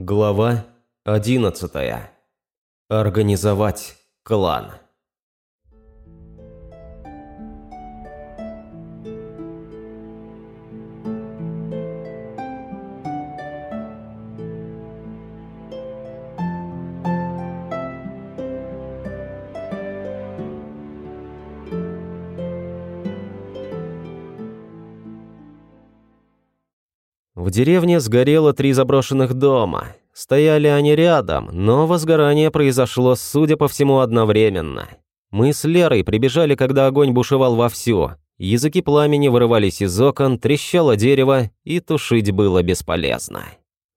Глава 11. Организовать клан. В деревне сгорело три заброшенных дома. Стояли они рядом, но возгорание произошло, судя по всему, одновременно. Мы с Лерой прибежали, когда огонь бушевал вовсю. Языки пламени вырывались из окон, трещало дерево, и тушить было бесполезно.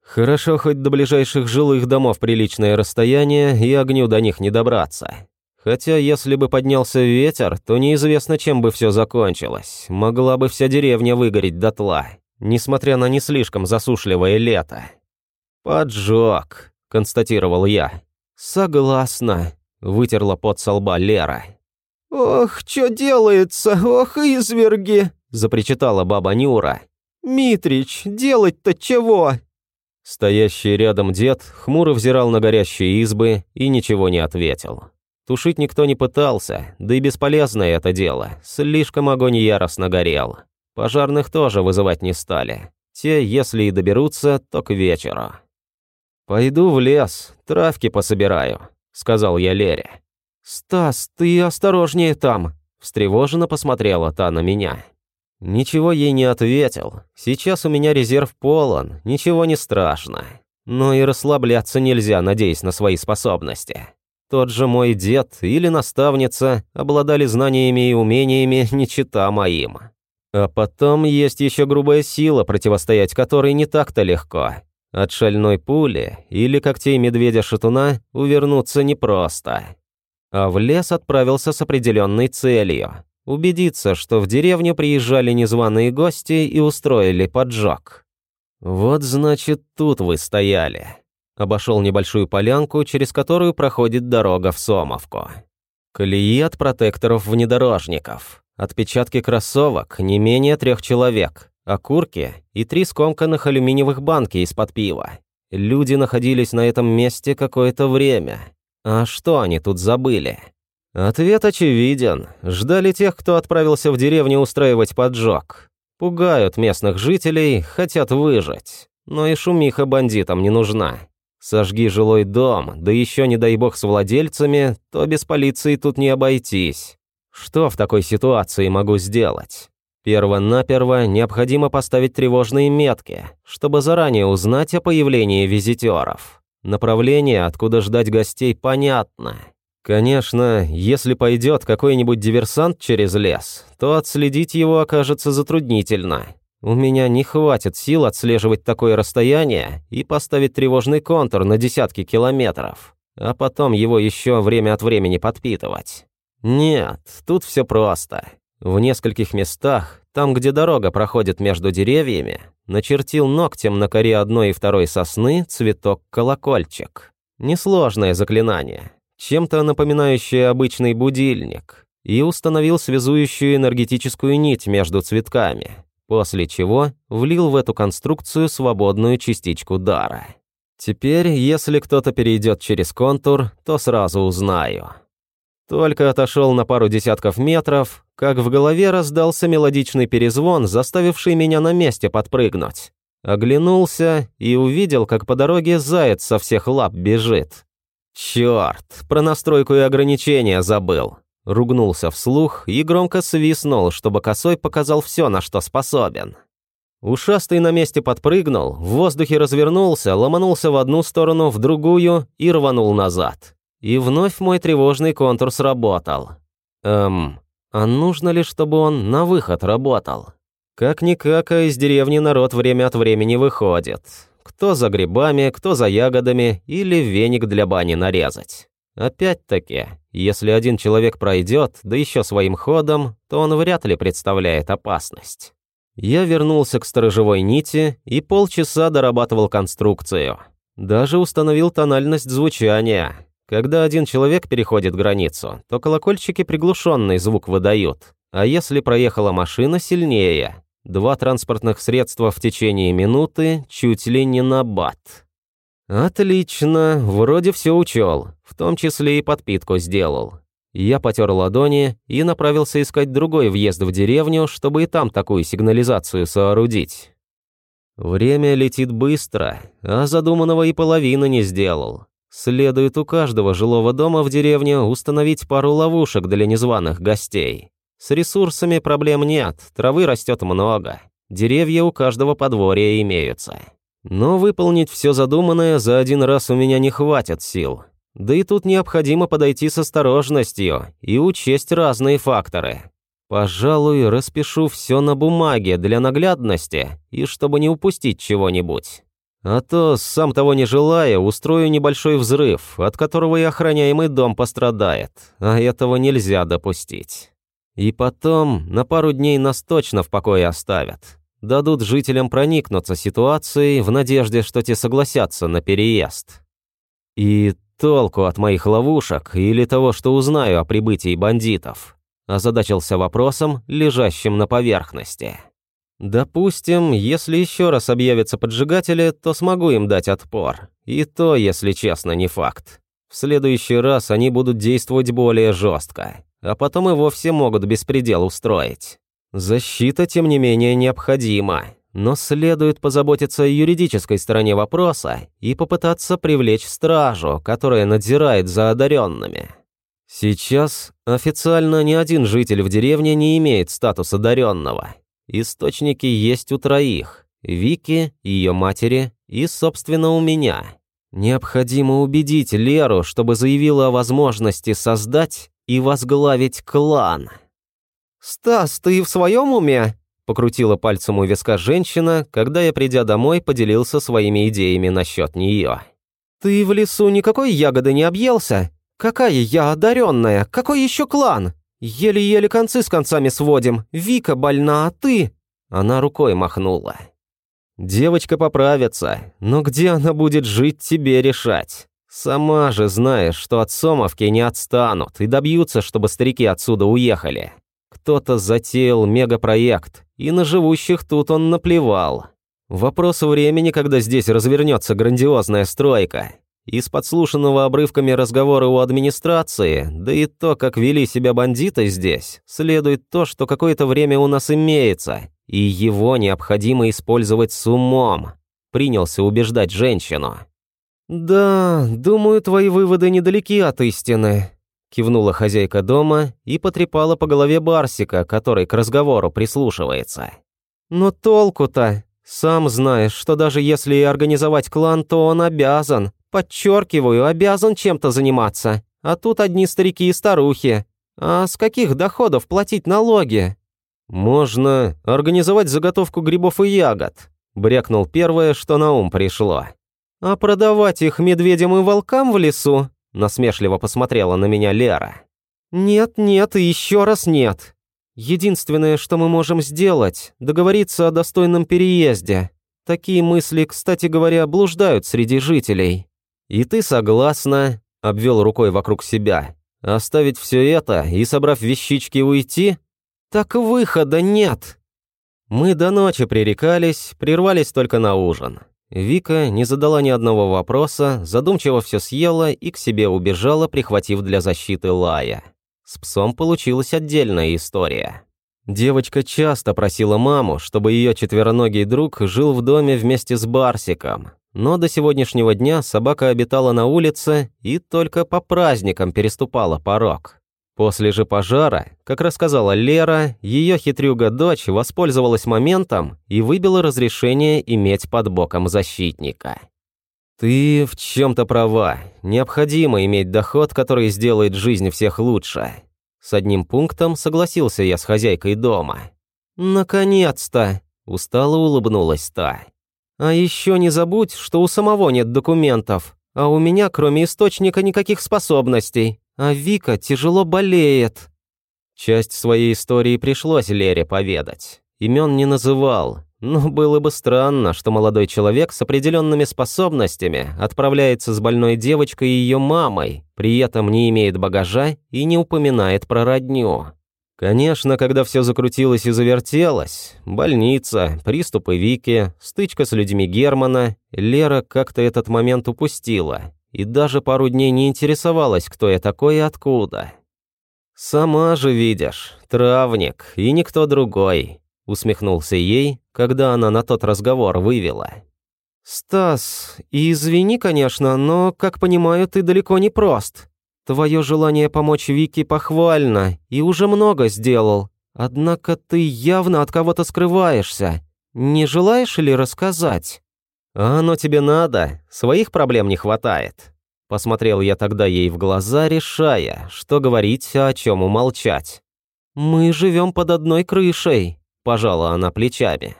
Хорошо хоть до ближайших жилых домов приличное расстояние, и огню до них не добраться. Хотя, если бы поднялся ветер, то неизвестно, чем бы все закончилось. Могла бы вся деревня выгореть дотла несмотря на не слишком засушливое лето. «Поджог», — констатировал я. «Согласна», — вытерла пот со лба Лера. «Ох, что делается, ох, изверги!» — запричитала баба Нюра. «Митрич, делать-то чего?» Стоящий рядом дед хмуро взирал на горящие избы и ничего не ответил. Тушить никто не пытался, да и бесполезное это дело, слишком огонь яростно горел. Пожарных тоже вызывать не стали. Те, если и доберутся, то к вечеру. «Пойду в лес, травки пособираю», — сказал я Лере. «Стас, ты осторожнее там», — встревоженно посмотрела та на меня. Ничего ей не ответил. Сейчас у меня резерв полон, ничего не страшно. Но и расслабляться нельзя, надеясь на свои способности. Тот же мой дед или наставница обладали знаниями и умениями, не чита моим. А потом есть еще грубая сила, противостоять которой не так-то легко. От шальной пули или когтей медведя-шатуна увернуться непросто. А в лес отправился с определенной целью – убедиться, что в деревню приезжали незваные гости и устроили поджог. Вот значит, тут вы стояли. Обошел небольшую полянку, через которую проходит дорога в Сомовку. Колеи от протекторов внедорожников. Отпечатки кроссовок не менее трех человек, окурки и три скомканных алюминиевых банки из-под пива. Люди находились на этом месте какое-то время. А что они тут забыли? Ответ очевиден. Ждали тех, кто отправился в деревню устраивать поджог. Пугают местных жителей, хотят выжить. Но и шумиха бандитам не нужна. Сожги жилой дом, да еще не дай бог с владельцами, то без полиции тут не обойтись. Что в такой ситуации могу сделать? Перво-наперво необходимо поставить тревожные метки, чтобы заранее узнать о появлении визитеров. Направление, откуда ждать гостей, понятно. Конечно, если пойдет какой-нибудь диверсант через лес, то отследить его окажется затруднительно. У меня не хватит сил отслеживать такое расстояние и поставить тревожный контур на десятки километров, а потом его еще время от времени подпитывать. Нет, тут все просто. В нескольких местах, там, где дорога проходит между деревьями, начертил ногтем на коре одной и второй сосны цветок-колокольчик. Несложное заклинание, чем-то напоминающее обычный будильник, и установил связующую энергетическую нить между цветками, после чего влил в эту конструкцию свободную частичку дара. Теперь, если кто-то перейдет через контур, то сразу узнаю. Только отошел на пару десятков метров, как в голове раздался мелодичный перезвон, заставивший меня на месте подпрыгнуть. Оглянулся и увидел, как по дороге заяц со всех лап бежит. Черт, про настройку и ограничения забыл. Ругнулся вслух и громко свистнул, чтобы косой показал все, на что способен. Ушастый на месте подпрыгнул, в воздухе развернулся, ломанулся в одну сторону, в другую и рванул назад. И вновь мой тревожный контур сработал. Эм, а нужно ли, чтобы он на выход работал? Как-никак, а из деревни народ время от времени выходит. Кто за грибами, кто за ягодами или веник для бани нарезать. Опять-таки, если один человек пройдет, да еще своим ходом, то он вряд ли представляет опасность. Я вернулся к сторожевой нити и полчаса дорабатывал конструкцию. Даже установил тональность звучания. Когда один человек переходит границу, то колокольчики приглушенный звук выдают, а если проехала машина сильнее, два транспортных средства в течение минуты чуть ли не на бат. «Отлично, вроде все учел, в том числе и подпитку сделал». Я потер ладони и направился искать другой въезд в деревню, чтобы и там такую сигнализацию соорудить. Время летит быстро, а задуманного и половины не сделал. Следует у каждого жилого дома в деревне установить пару ловушек для незваных гостей. С ресурсами проблем нет, травы растет много, деревья у каждого подворья имеются. Но выполнить все задуманное за один раз у меня не хватит сил. Да и тут необходимо подойти с осторожностью и учесть разные факторы. Пожалуй, распишу все на бумаге для наглядности и чтобы не упустить чего-нибудь. А то, сам того не желая, устрою небольшой взрыв, от которого и охраняемый дом пострадает, а этого нельзя допустить. И потом на пару дней нас точно в покое оставят дадут жителям проникнуться ситуацией в надежде, что те согласятся на переезд. И толку от моих ловушек или того, что узнаю о прибытии бандитов, озадачился вопросом, лежащим на поверхности. Допустим, если еще раз объявятся поджигатели, то смогу им дать отпор. И то, если честно, не факт. В следующий раз они будут действовать более жестко, а потом и вовсе могут беспредел устроить. Защита, тем не менее, необходима, но следует позаботиться о юридической стороне вопроса и попытаться привлечь стражу, которая надзирает за одаренными. Сейчас официально ни один житель в деревне не имеет статуса одаренного. Источники есть у троих – Вики, ее матери и, собственно, у меня. Необходимо убедить Леру, чтобы заявила о возможности создать и возглавить клан – «Стас, ты в своем уме?» – покрутила пальцем у виска женщина, когда я, придя домой, поделился своими идеями насчет нее. «Ты в лесу никакой ягоды не объелся? Какая я одаренная? Какой еще клан? Еле-еле концы с концами сводим. Вика больна, а ты...» Она рукой махнула. «Девочка поправится, но где она будет жить, тебе решать. Сама же знаешь, что от Сомовки не отстанут и добьются, чтобы старики отсюда уехали. Кто-то затеял мегапроект, и на живущих тут он наплевал. Вопрос времени, когда здесь развернется грандиозная стройка. Из подслушанного обрывками разговора у администрации, да и то, как вели себя бандиты здесь, следует то, что какое-то время у нас имеется, и его необходимо использовать с умом. Принялся убеждать женщину. «Да, думаю, твои выводы недалеки от истины», Кивнула хозяйка дома и потрепала по голове Барсика, который к разговору прислушивается. «Но толку-то? Сам знаешь, что даже если и организовать клан, то он обязан, подчеркиваю, обязан чем-то заниматься. А тут одни старики и старухи. А с каких доходов платить налоги?» «Можно организовать заготовку грибов и ягод», – брякнул первое, что на ум пришло. «А продавать их медведям и волкам в лесу? Насмешливо посмотрела на меня Лера. «Нет, нет и еще раз нет. Единственное, что мы можем сделать, договориться о достойном переезде. Такие мысли, кстати говоря, блуждают среди жителей». «И ты согласна?» – обвел рукой вокруг себя. «Оставить все это и, собрав вещички, уйти?» «Так выхода нет!» Мы до ночи пререкались, прервались только на ужин. Вика не задала ни одного вопроса, задумчиво все съела и к себе убежала, прихватив для защиты Лая. С псом получилась отдельная история. Девочка часто просила маму, чтобы ее четвероногий друг жил в доме вместе с Барсиком, но до сегодняшнего дня собака обитала на улице и только по праздникам переступала порог. После же пожара, как рассказала Лера, ее хитрюга-дочь воспользовалась моментом и выбила разрешение иметь под боком защитника. «Ты в чем-то права. Необходимо иметь доход, который сделает жизнь всех лучше». С одним пунктом согласился я с хозяйкой дома. «Наконец-то!» – устало улыбнулась та. «А еще не забудь, что у самого нет документов, а у меня, кроме источника, никаких способностей а Вика тяжело болеет». Часть своей истории пришлось Лере поведать. Имен не называл, но было бы странно, что молодой человек с определенными способностями отправляется с больной девочкой и ее мамой, при этом не имеет багажа и не упоминает про родню. Конечно, когда все закрутилось и завертелось, больница, приступы Вики, стычка с людьми Германа, Лера как-то этот момент упустила и даже пару дней не интересовалась, кто я такой и откуда. «Сама же видишь, травник и никто другой», — усмехнулся ей, когда она на тот разговор вывела. «Стас, извини, конечно, но, как понимаю, ты далеко не прост. Твое желание помочь Вике похвально, и уже много сделал. Однако ты явно от кого-то скрываешься. Не желаешь ли рассказать?» «А оно тебе надо, своих проблем не хватает». Посмотрел я тогда ей в глаза, решая, что говорить, а о чем умолчать. «Мы живем под одной крышей», – пожала она плечами.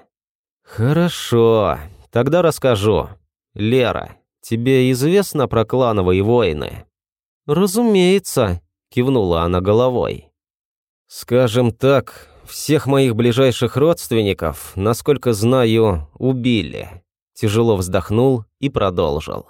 «Хорошо, тогда расскажу. Лера, тебе известно про клановые войны?» «Разумеется», – кивнула она головой. «Скажем так, всех моих ближайших родственников, насколько знаю, убили». Тяжело вздохнул и продолжил.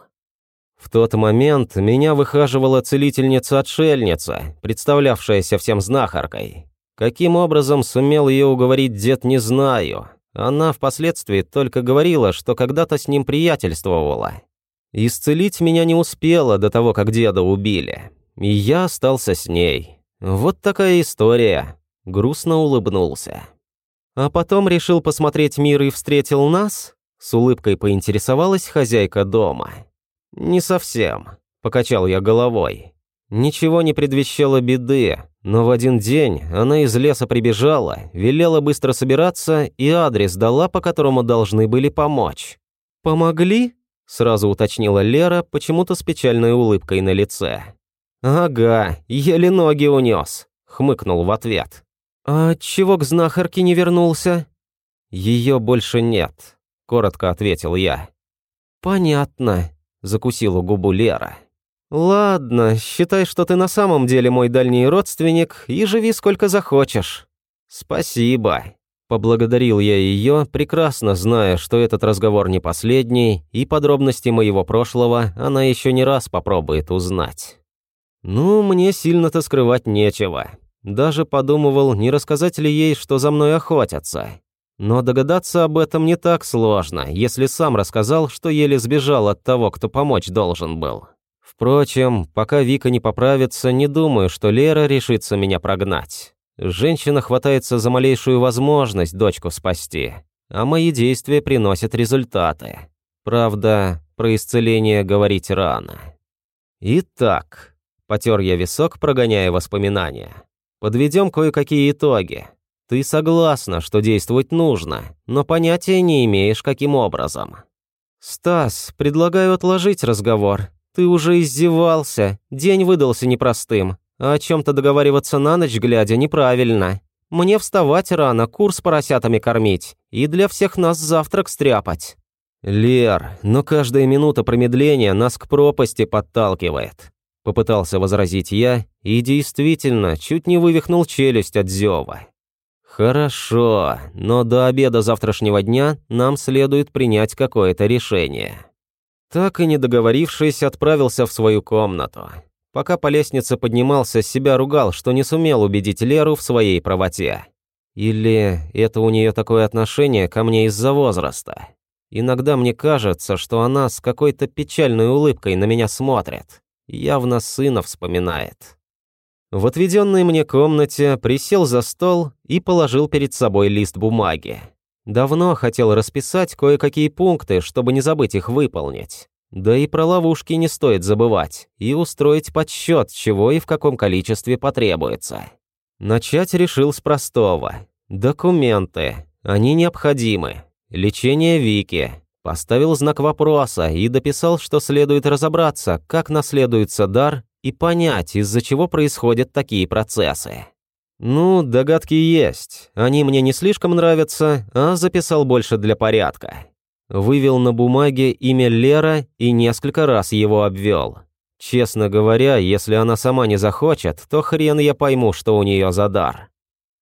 В тот момент меня выхаживала целительница-отшельница, представлявшаяся всем знахаркой. Каким образом сумел ее уговорить дед, не знаю. Она впоследствии только говорила, что когда-то с ним приятельствовала. Исцелить меня не успела до того, как деда убили. И я остался с ней. Вот такая история. Грустно улыбнулся. А потом решил посмотреть мир и встретил нас? С улыбкой поинтересовалась хозяйка дома. «Не совсем», – покачал я головой. Ничего не предвещало беды, но в один день она из леса прибежала, велела быстро собираться и адрес дала, по которому должны были помочь. «Помогли?» – сразу уточнила Лера, почему-то с печальной улыбкой на лице. «Ага, еле ноги унес», – хмыкнул в ответ. «А чего к знахарке не вернулся?» «Ее больше нет», – коротко ответил я. «Понятно», закусила губу Лера. «Ладно, считай, что ты на самом деле мой дальний родственник и живи сколько захочешь». «Спасибо», – поблагодарил я ее, прекрасно зная, что этот разговор не последний, и подробности моего прошлого она еще не раз попробует узнать. «Ну, мне сильно-то скрывать нечего. Даже подумывал, не рассказать ли ей, что за мной охотятся. Но догадаться об этом не так сложно, если сам рассказал, что еле сбежал от того, кто помочь должен был. Впрочем, пока Вика не поправится, не думаю, что Лера решится меня прогнать. Женщина хватается за малейшую возможность дочку спасти, а мои действия приносят результаты. Правда, про исцеление говорить рано. Итак, потер я висок, прогоняя воспоминания. Подведем кое-какие итоги. Ты согласна, что действовать нужно, но понятия не имеешь, каким образом. Стас, предлагаю отложить разговор. Ты уже издевался, день выдался непростым, о чем-то договариваться на ночь глядя неправильно. Мне вставать рано, курс поросятами кормить и для всех нас завтрак стряпать. Лер, но каждая минута промедления нас к пропасти подталкивает. Попытался возразить я и действительно чуть не вывихнул челюсть от зева. «Хорошо, но до обеда завтрашнего дня нам следует принять какое-то решение». Так и не договорившись, отправился в свою комнату. Пока по лестнице поднимался, себя ругал, что не сумел убедить Леру в своей правоте. Или это у нее такое отношение ко мне из-за возраста? Иногда мне кажется, что она с какой-то печальной улыбкой на меня смотрит. Явно сына вспоминает. В отведенной мне комнате присел за стол и положил перед собой лист бумаги. Давно хотел расписать кое-какие пункты, чтобы не забыть их выполнить. Да и про ловушки не стоит забывать, и устроить подсчет, чего и в каком количестве потребуется. Начать решил с простого. Документы. Они необходимы. Лечение Вики. Поставил знак вопроса и дописал, что следует разобраться, как наследуется дар и понять, из-за чего происходят такие процессы. Ну, догадки есть. Они мне не слишком нравятся, а записал больше для порядка. Вывел на бумаге имя Лера и несколько раз его обвел. Честно говоря, если она сама не захочет, то хрен я пойму, что у нее за дар.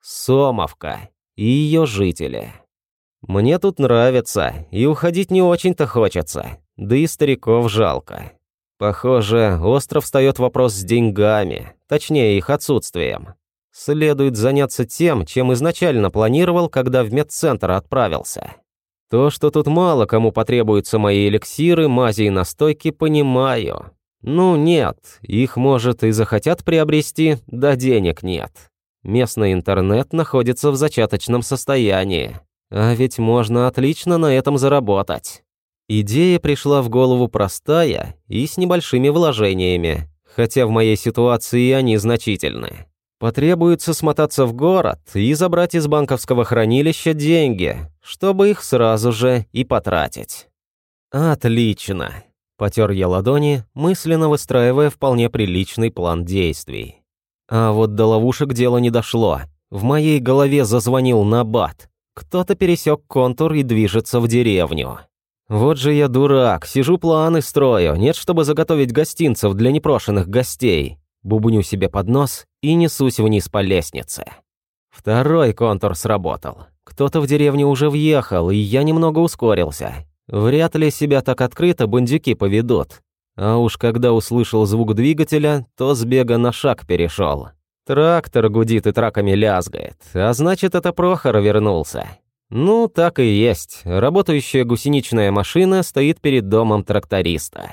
Сомовка и ее жители. Мне тут нравится, и уходить не очень-то хочется, да и стариков жалко. Похоже, остров встает вопрос с деньгами, точнее их отсутствием. Следует заняться тем, чем изначально планировал, когда в медцентр отправился. То, что тут мало кому потребуются мои эликсиры, мази и настойки, понимаю. Ну нет, их, может, и захотят приобрести, да денег нет. Местный интернет находится в зачаточном состоянии. А ведь можно отлично на этом заработать. Идея пришла в голову простая и с небольшими вложениями, хотя в моей ситуации они значительны. Потребуется смотаться в город и забрать из банковского хранилища деньги, чтобы их сразу же и потратить. Отлично. Потер я ладони, мысленно выстраивая вполне приличный план действий. А вот до ловушек дело не дошло. В моей голове зазвонил набат. Кто-то пересек контур и движется в деревню. Вот же я дурак, сижу планы строю, нет, чтобы заготовить гостинцев для непрошенных гостей. Бубню себе под нос и несусь вниз по лестнице. Второй контур сработал. Кто-то в деревню уже въехал, и я немного ускорился. Вряд ли себя так открыто бандюки поведут. А уж когда услышал звук двигателя, то с бега на шаг перешел. Трактор гудит и траками лязгает, а значит, это Прохор вернулся. Ну, так и есть. Работающая гусеничная машина стоит перед домом тракториста.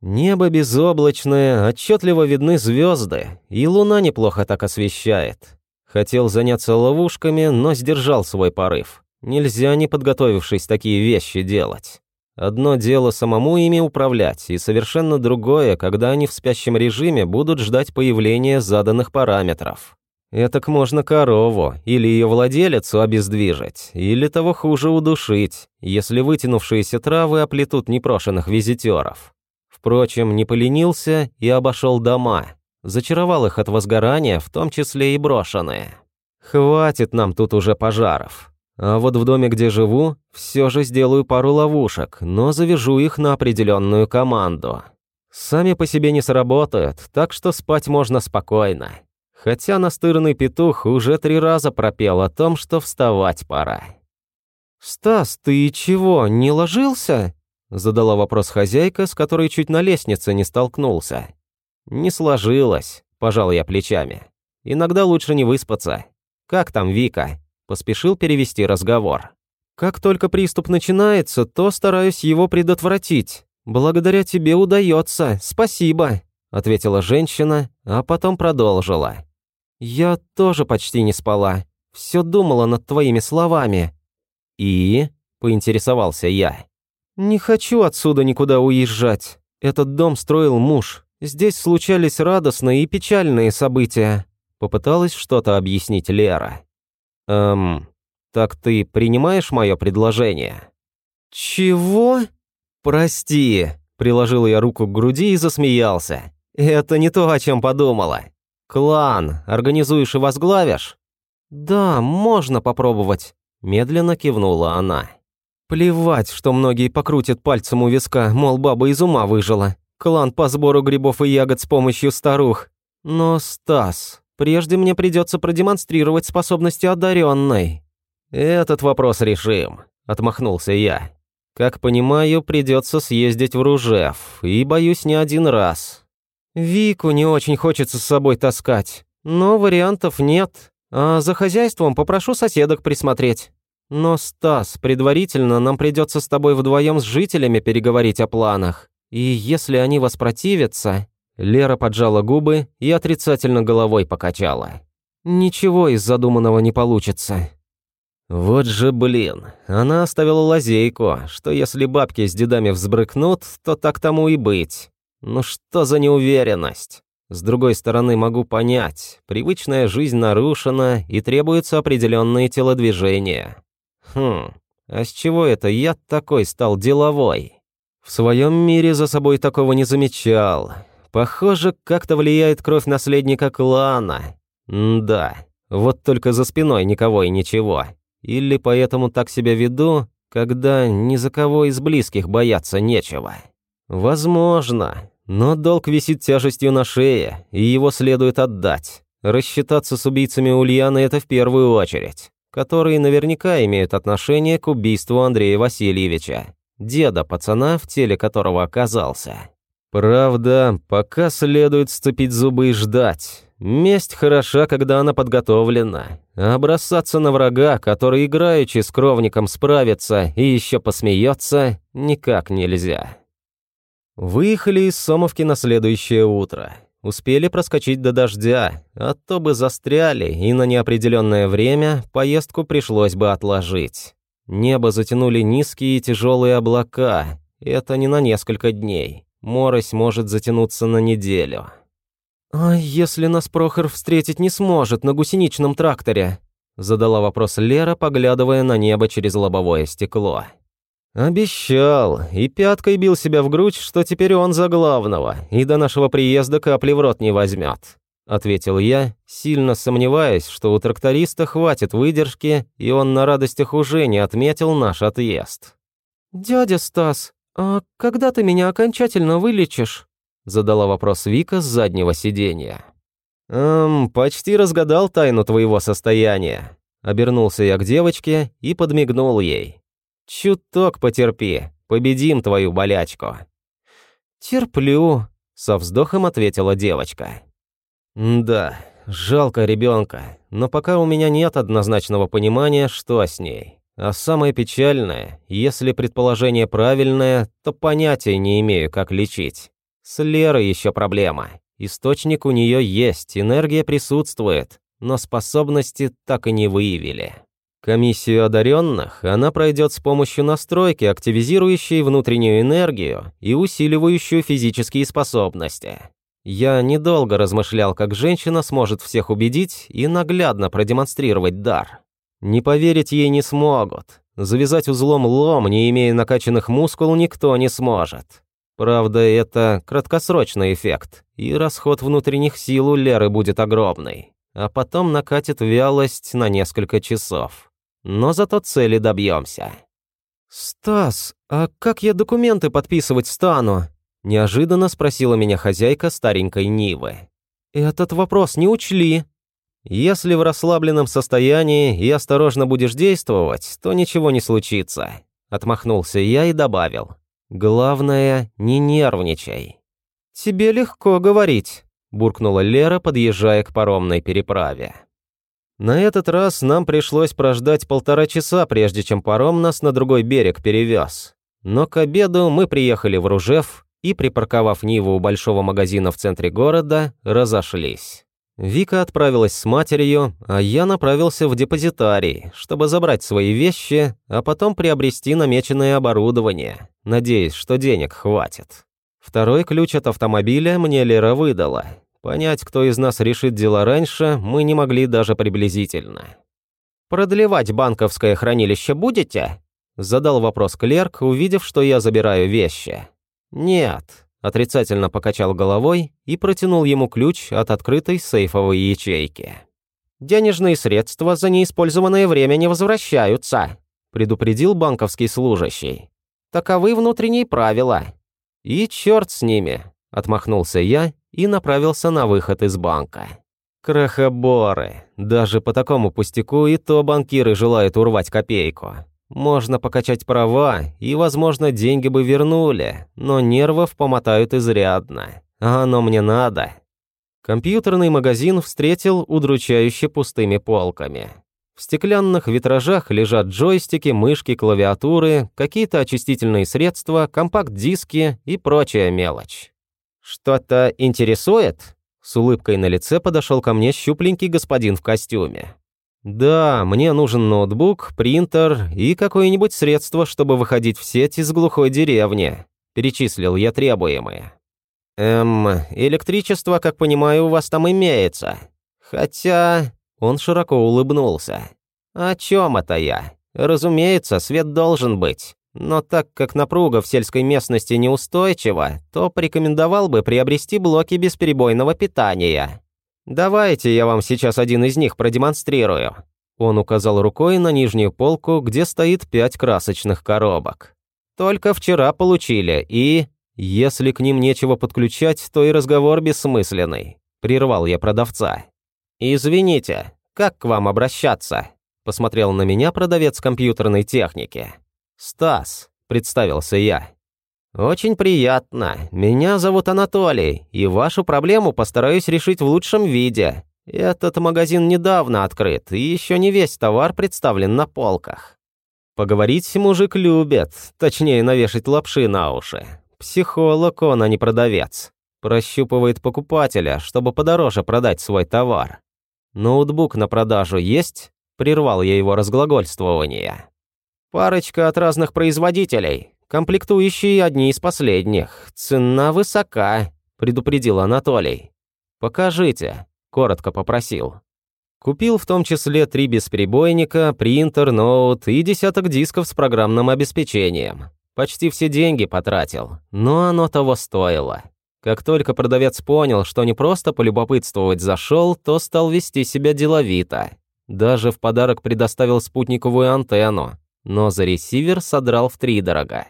Небо безоблачное, отчетливо видны звезды, и луна неплохо так освещает. Хотел заняться ловушками, но сдержал свой порыв. Нельзя, не подготовившись, такие вещи делать. Одно дело самому ими управлять, и совершенно другое, когда они в спящем режиме будут ждать появления заданных параметров. Этак можно корову или ее владелицу обездвижить, или того хуже удушить, если вытянувшиеся травы оплетут непрошенных визитеров. Впрочем, не поленился и обошел дома. Зачаровал их от возгорания, в том числе и брошенные. Хватит нам тут уже пожаров. А вот в доме, где живу, все же сделаю пару ловушек, но завяжу их на определенную команду. Сами по себе не сработают, так что спать можно спокойно. Хотя настырный петух уже три раза пропел о том, что вставать пора. «Стас, ты чего, не ложился?» Задала вопрос хозяйка, с которой чуть на лестнице не столкнулся. «Не сложилось», – пожал я плечами. «Иногда лучше не выспаться. Как там Вика?» Поспешил перевести разговор. «Как только приступ начинается, то стараюсь его предотвратить. Благодаря тебе удается, спасибо», — ответила женщина, а потом продолжила. «Я тоже почти не спала. Все думала над твоими словами». «И?» — поинтересовался я. «Не хочу отсюда никуда уезжать. Этот дом строил муж. Здесь случались радостные и печальные события». Попыталась что-то объяснить Лера. «Эм, так ты принимаешь мое предложение?» «Чего?» «Прости», — приложил я руку к груди и засмеялся. «Это не то, о чем подумала. Клан организуешь и возглавишь?» «Да, можно попробовать», — медленно кивнула она. «Плевать, что многие покрутят пальцем у виска, мол, баба из ума выжила. Клан по сбору грибов и ягод с помощью старух. Но, Стас, Прежде мне придется продемонстрировать способности одаренной. Этот вопрос решим, отмахнулся я. Как понимаю, придется съездить в Ружев, и боюсь не один раз. Вику не очень хочется с собой таскать, но вариантов нет. А за хозяйством попрошу соседок присмотреть. Но, Стас, предварительно нам придется с тобой вдвоем с жителями переговорить о планах. И если они воспротивятся, Лера поджала губы и отрицательно головой покачала. «Ничего из задуманного не получится». Вот же блин, она оставила лазейку, что если бабки с дедами взбрыкнут, то так тому и быть. Ну что за неуверенность? С другой стороны, могу понять, привычная жизнь нарушена и требуются определенные телодвижения. Хм, а с чего это я такой стал деловой? В своем мире за собой такого не замечал, Похоже, как-то влияет кровь наследника клана. М да, вот только за спиной никого и ничего. Или поэтому так себя веду, когда ни за кого из близких бояться нечего. Возможно, но долг висит тяжестью на шее, и его следует отдать. Рассчитаться с убийцами Ульяны – это в первую очередь, которые наверняка имеют отношение к убийству Андрея Васильевича, деда пацана, в теле которого оказался. Правда, пока следует сцепить зубы и ждать. Месть хороша, когда она подготовлена. А бросаться на врага, который играючи с кровником справится и еще посмеется, никак нельзя. Выехали из Сомовки на следующее утро. Успели проскочить до дождя, а то бы застряли, и на неопределенное время поездку пришлось бы отложить. Небо затянули низкие и тяжелые облака. Это не на несколько дней. Морось может затянуться на неделю. «А если нас Прохор встретить не сможет на гусеничном тракторе?» Задала вопрос Лера, поглядывая на небо через лобовое стекло. Обещал, и пяткой бил себя в грудь, что теперь он за главного, и до нашего приезда капли в рот не возьмет. Ответил я, сильно сомневаясь, что у тракториста хватит выдержки, и он на радостях уже не отметил наш отъезд. «Дядя Стас, а когда ты меня окончательно вылечишь?» Задала вопрос Вика с заднего сиденья. «Эм, почти разгадал тайну твоего состояния». Обернулся я к девочке и подмигнул ей. «Чуток потерпи, победим твою болячку». «Терплю», — со вздохом ответила девочка. «Да, жалко ребенка, но пока у меня нет однозначного понимания, что с ней. А самое печальное, если предположение правильное, то понятия не имею, как лечить. С Лерой еще проблема. Источник у нее есть, энергия присутствует, но способности так и не выявили. Комиссию одаренных она пройдет с помощью настройки, активизирующей внутреннюю энергию и усиливающую физические способности. Я недолго размышлял, как женщина сможет всех убедить и наглядно продемонстрировать дар. Не поверить ей не смогут. Завязать узлом лом, не имея накачанных мускул, никто не сможет. Правда, это краткосрочный эффект, и расход внутренних сил у Леры будет огромный, а потом накатит вялость на несколько часов. Но зато цели добьемся. «Стас, а как я документы подписывать стану?» Неожиданно спросила меня хозяйка старенькой Нивы. «Этот вопрос не учли». «Если в расслабленном состоянии и осторожно будешь действовать, то ничего не случится», — отмахнулся я и добавил. Главное, не нервничай. Тебе легко говорить, буркнула Лера, подъезжая к паромной переправе. На этот раз нам пришлось прождать полтора часа, прежде чем паром нас на другой берег перевез. Но к обеду мы приехали в Ружев и, припарковав Ниву у большого магазина в центре города, разошлись. Вика отправилась с матерью, а я направился в депозитарий, чтобы забрать свои вещи, а потом приобрести намеченное оборудование, надеясь, что денег хватит. Второй ключ от автомобиля мне Лера выдала. Понять, кто из нас решит дела раньше, мы не могли даже приблизительно. «Продлевать банковское хранилище будете?» Задал вопрос клерк, увидев, что я забираю вещи. «Нет», отрицательно покачал головой и протянул ему ключ от открытой сейфовой ячейки. «Денежные средства за неиспользованное время не возвращаются», предупредил банковский служащий. «Таковы внутренние правила». «И черт с ними», — отмахнулся я и направился на выход из банка. Крахоборы. Даже по такому пустяку и то банкиры желают урвать копейку. Можно покачать права, и, возможно, деньги бы вернули, но нервов помотают изрядно. А оно мне надо. Компьютерный магазин встретил удручающе пустыми полками. В стеклянных витражах лежат джойстики, мышки, клавиатуры, какие-то очистительные средства, компакт-диски и прочая мелочь. «Что-то интересует?» С улыбкой на лице подошел ко мне щупленький господин в костюме. Да, мне нужен ноутбук, принтер и какое-нибудь средство, чтобы выходить в сеть из глухой деревни. Перечислил я требуемые. Эм, электричество, как понимаю, у вас там имеется. Хотя... Он широко улыбнулся. О чем это я? Разумеется, свет должен быть. Но так как напруга в сельской местности неустойчива, то порекомендовал бы приобрести блоки бесперебойного питания. «Давайте я вам сейчас один из них продемонстрирую». Он указал рукой на нижнюю полку, где стоит пять красочных коробок. «Только вчера получили, и...» «Если к ним нечего подключать, то и разговор бессмысленный», — прервал я продавца. «Извините, как к вам обращаться?» — посмотрел на меня продавец компьютерной техники. «Стас», — представился я. «Очень приятно. Меня зовут Анатолий, и вашу проблему постараюсь решить в лучшем виде. Этот магазин недавно открыт, и еще не весь товар представлен на полках. Поговорить мужик любит, точнее навешать лапши на уши. Психолог он, а не продавец. Прощупывает покупателя, чтобы подороже продать свой товар. Ноутбук на продажу есть? Прервал я его разглагольствование. Парочка от разных производителей. Комплектующие одни из последних. Цена высока, предупредил Анатолий. Покажите, коротко попросил. Купил в том числе три бесперебойника, принтер, ноут и десяток дисков с программным обеспечением. Почти все деньги потратил, но оно того стоило. Как только продавец понял, что не просто полюбопытствовать зашел, то стал вести себя деловито. Даже в подарок предоставил спутниковую антенну, но за ресивер содрал втридорога.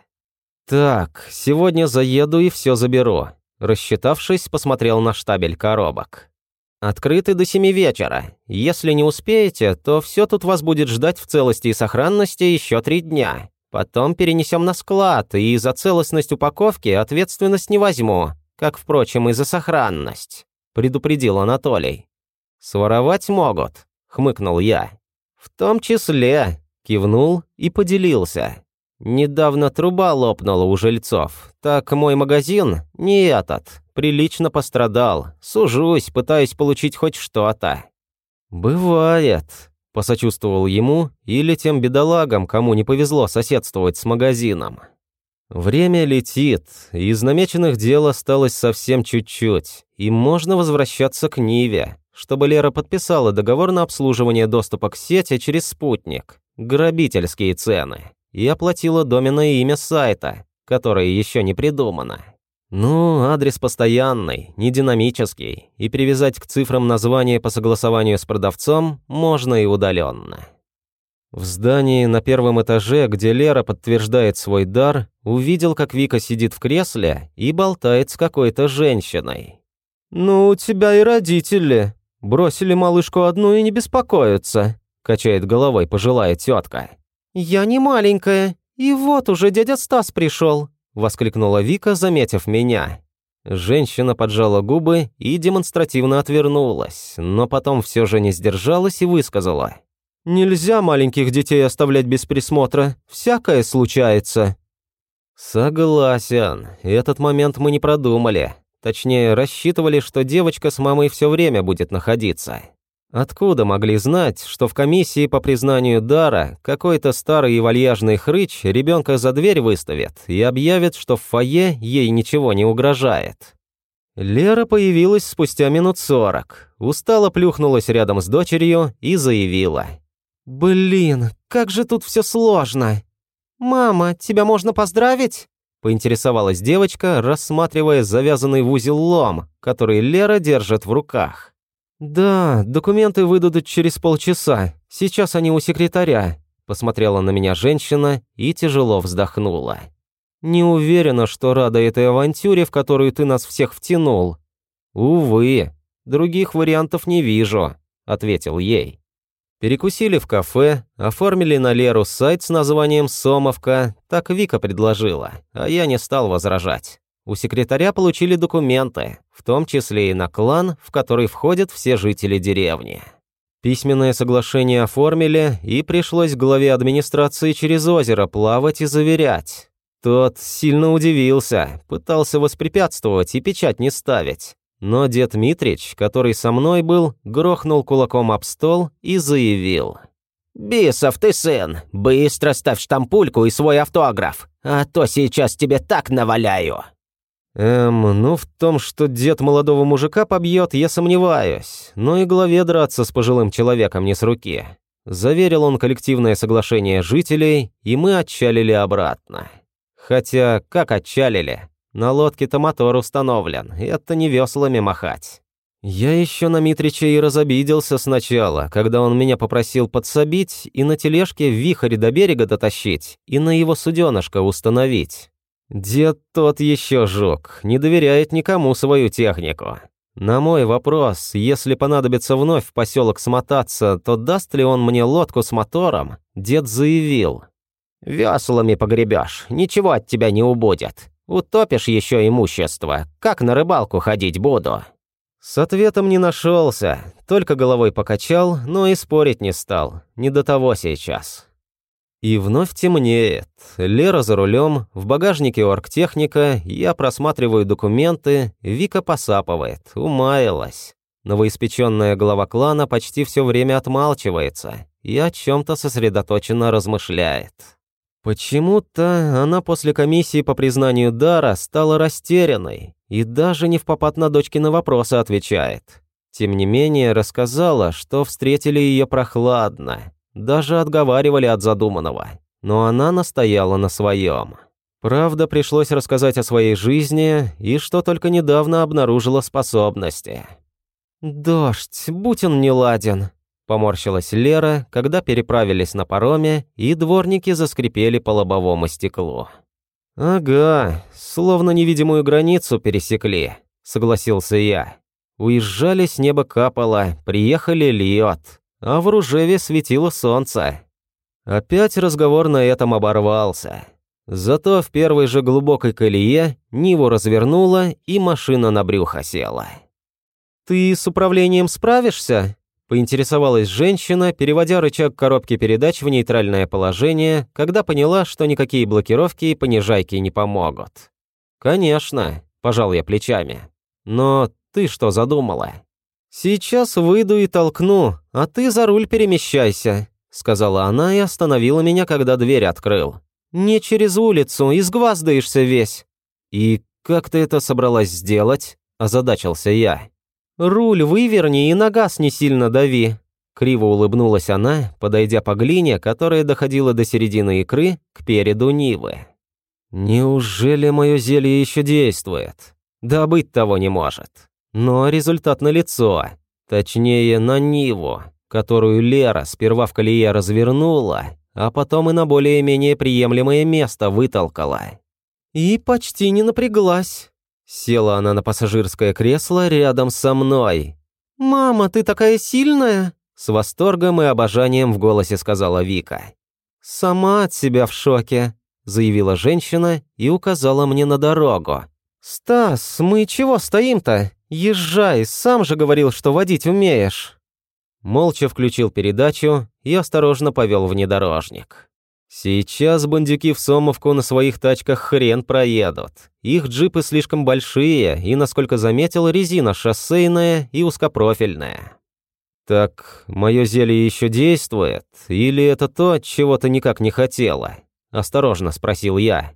«Так, сегодня заеду и все заберу», рассчитавшись, посмотрел на штабель коробок. «Открыты до семи вечера. Если не успеете, то все тут вас будет ждать в целости и сохранности еще три дня. Потом перенесем на склад, и за целостность упаковки ответственность не возьму, как, впрочем, и за сохранность», предупредил Анатолий. «Своровать могут», хмыкнул я. «В том числе», кивнул и поделился. Недавно труба лопнула у жильцов. Так мой магазин, не этот, прилично пострадал. Сужусь, пытаюсь получить хоть что-то. Бывает, посочувствовал ему или тем бедолагам, кому не повезло соседствовать с магазином. Время летит, из намеченных дел осталось совсем чуть-чуть, и можно возвращаться к Ниве, чтобы Лера подписала договор на обслуживание доступа к сети через спутник. Грабительские цены и оплатила доменное имя сайта, которое еще не придумано. Ну, адрес постоянный, не динамический, и привязать к цифрам название по согласованию с продавцом можно и удаленно. В здании на первом этаже, где Лера подтверждает свой дар, увидел, как Вика сидит в кресле и болтает с какой-то женщиной. «Ну, у тебя и родители. Бросили малышку одну и не беспокоятся», – качает головой пожилая тетка. «Я не маленькая, и вот уже дядя Стас пришел», — воскликнула Вика, заметив меня. Женщина поджала губы и демонстративно отвернулась, но потом все же не сдержалась и высказала. «Нельзя маленьких детей оставлять без присмотра, всякое случается». «Согласен, этот момент мы не продумали. Точнее, рассчитывали, что девочка с мамой все время будет находиться. Откуда могли знать, что в комиссии по признанию дара какой-то старый и вальяжный хрыч ребенка за дверь выставит и объявит, что в фойе ей ничего не угрожает? Лера появилась спустя минут сорок, устало плюхнулась рядом с дочерью и заявила. «Блин, как же тут все сложно!» «Мама, тебя можно поздравить?» поинтересовалась девочка, рассматривая завязанный в узел лом, который Лера держит в руках. «Да, документы выдадут через полчаса. Сейчас они у секретаря», – посмотрела на меня женщина и тяжело вздохнула. «Не уверена, что рада этой авантюре, в которую ты нас всех втянул». «Увы, других вариантов не вижу», – ответил ей. Перекусили в кафе, оформили на Леру сайт с названием «Сомовка», так Вика предложила, а я не стал возражать. У секретаря получили документы, в том числе и на клан, в который входят все жители деревни. Письменное соглашение оформили, и пришлось главе администрации через озеро плавать и заверять. Тот сильно удивился, пытался воспрепятствовать и печать не ставить. Но дед Митрич, который со мной был, грохнул кулаком об стол и заявил. «Бисов ты сын, быстро ставь штампульку и свой автограф, а то сейчас тебе так наваляю». Эм, ну в том, что дед молодого мужика побьет, я сомневаюсь, но и главе драться с пожилым человеком не с руки. Заверил он коллективное соглашение жителей, и мы отчалили обратно. Хотя, как отчалили? На лодке-то мотор установлен, это не веслами махать. Я еще на Митрича и разобиделся сначала, когда он меня попросил подсобить и на тележке вихрь до берега дотащить, и на его суденышко установить. Дед тот еще жук, не доверяет никому свою технику. На мой вопрос, если понадобится вновь в поселок смотаться, то даст ли он мне лодку с мотором, дед заявил. «Веслами погребешь, ничего от тебя не убудет. Утопишь еще имущество. Как на рыбалку ходить буду?» С ответом не нашелся, только головой покачал, но и спорить не стал. Не до того сейчас. И вновь темнеет. Лера за рулем, в багажнике оргтехника, я просматриваю документы, Вика посапывает, умаялась. Новоиспеченная глава клана почти все время отмалчивается и о чем-то сосредоточенно размышляет. Почему-то она после комиссии по признанию дара стала растерянной и даже не в попад на дочкины вопросы отвечает. Тем не менее, рассказала, что встретили ее прохладно, даже отговаривали от задуманного, но она настояла на своем. Правда, пришлось рассказать о своей жизни и что только недавно обнаружила способности. «Дождь, будь он неладен», — поморщилась Лера, когда переправились на пароме, и дворники заскрипели по лобовому стеклу. «Ага, словно невидимую границу пересекли», — согласился я. Уезжали, с неба капало, приехали льет, а в Ружеве светило солнце. Опять разговор на этом оборвался. Зато в первой же глубокой колее Ниву развернула и машина на брюхо села. «Ты с управлением справишься?» – поинтересовалась женщина, переводя рычаг коробки передач в нейтральное положение, когда поняла, что никакие блокировки и понижайки не помогут. «Конечно», – пожал я плечами. «Но ты что задумала?» «Сейчас выйду и толкну, а ты за руль перемещайся», — сказала она и остановила меня, когда дверь открыл. «Не через улицу, изгваздаешься весь». «И как ты это собралась сделать?» – озадачился я. «Руль выверни и на газ не сильно дави». Криво улыбнулась она, подойдя по глине, которая доходила до середины икры, к переду Нивы. «Неужели мое зелье еще действует? Да быть того не может. Но результат налицо. Точнее, на Ниву, которую Лера сперва в колее развернула, а потом и на более-менее приемлемое место вытолкала. И почти не напряглась. Села она на пассажирское кресло рядом со мной. «Мама, ты такая сильная!» С восторгом и обожанием в голосе сказала Вика. «Сама от себя в шоке», заявила женщина и указала мне на дорогу. «Стас, мы чего стоим-то? Езжай, сам же говорил, что водить умеешь». Молча включил передачу и осторожно повел внедорожник. Сейчас бандюки в Сомовку на своих тачках хрен проедут. Их джипы слишком большие и, насколько заметил, резина шоссейная и узкопрофильная. Так, мое зелье еще действует? Или это то, чего ты никак не хотела? Осторожно спросил я.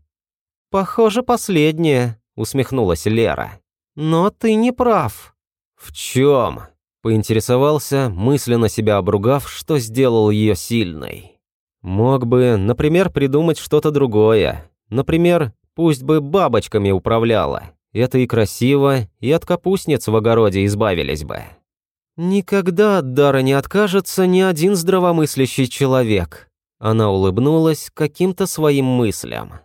Похоже, последнее, усмехнулась Лера. Но ты не прав. В чем? Поинтересовался, мысленно себя обругав, что сделал ее сильной. Мог бы, например, придумать что-то другое. Например, пусть бы бабочками управляла. Это и красиво, и от капустниц в огороде избавились бы. «Никогда от дара не откажется ни один здравомыслящий человек», она улыбнулась каким-то своим мыслям.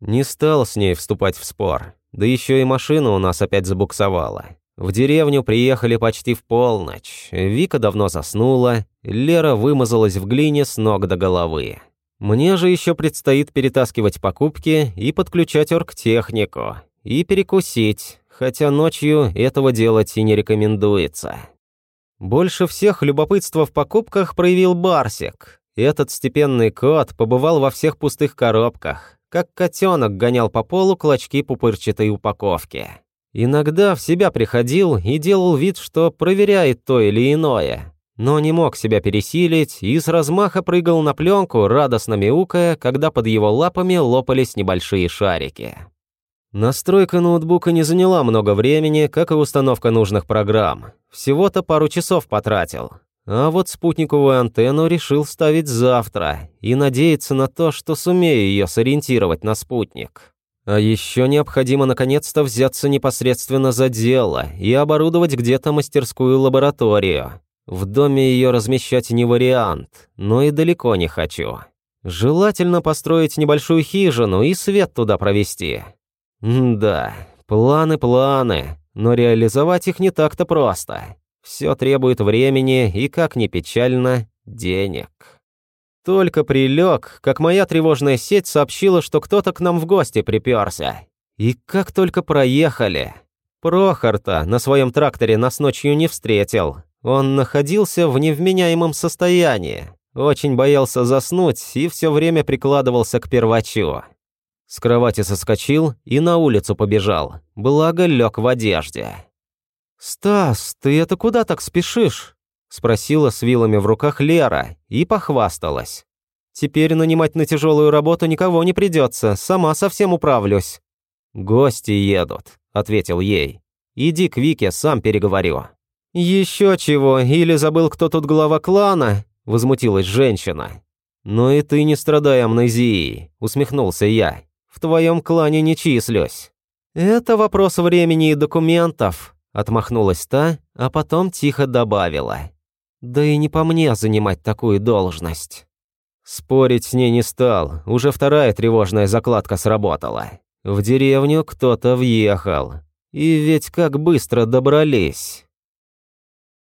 Не стал с ней вступать в спор, да еще и машина у нас опять забуксовала. В деревню приехали почти в полночь. Вика давно заснула, Лера вымазалась в глине с ног до головы. Мне же еще предстоит перетаскивать покупки и подключать оргтехнику. И перекусить, хотя ночью этого делать и не рекомендуется. Больше всех любопытства в покупках проявил Барсик. Этот степенный кот побывал во всех пустых коробках, как котенок гонял по полу клочки пупырчатой упаковки. Иногда в себя приходил и делал вид, что проверяет то или иное, но не мог себя пересилить и с размаха прыгал на пленку, радостно мяукая, когда под его лапами лопались небольшие шарики. Настройка ноутбука не заняла много времени, как и установка нужных программ. Всего-то пару часов потратил. А вот спутниковую антенну решил ставить завтра и надеяться на то, что сумею ее сориентировать на спутник. А еще необходимо наконец-то взяться непосредственно за дело и оборудовать где-то мастерскую лабораторию. В доме ее размещать не вариант, но и далеко не хочу. Желательно построить небольшую хижину и свет туда провести. М да, планы, планы, но реализовать их не так-то просто. Все требует времени и, как ни печально, денег. Только прилег, как моя тревожная сеть сообщила, что кто-то к нам в гости приперся. И как только проехали. Прохорта на своем тракторе нас ночью не встретил. Он находился в невменяемом состоянии. Очень боялся заснуть и все время прикладывался к первачу. С кровати соскочил и на улицу побежал, благо лег в одежде. «Стас, ты это куда так спешишь?» – спросила с вилами в руках Лера и похвасталась. «Теперь нанимать на тяжелую работу никого не придется, сама совсем управлюсь». «Гости едут», – ответил ей. «Иди к Вике, сам переговорю». «Еще чего, или забыл, кто тут глава клана?» – возмутилась женщина. «Но и ты не страдай амнезией», – усмехнулся я. «В твоем клане не числюсь». «Это вопрос времени и документов», – отмахнулась та, а потом тихо добавила. Да и не по мне занимать такую должность. Спорить с ней не стал, уже вторая тревожная закладка сработала. В деревню кто-то въехал. И ведь как быстро добрались.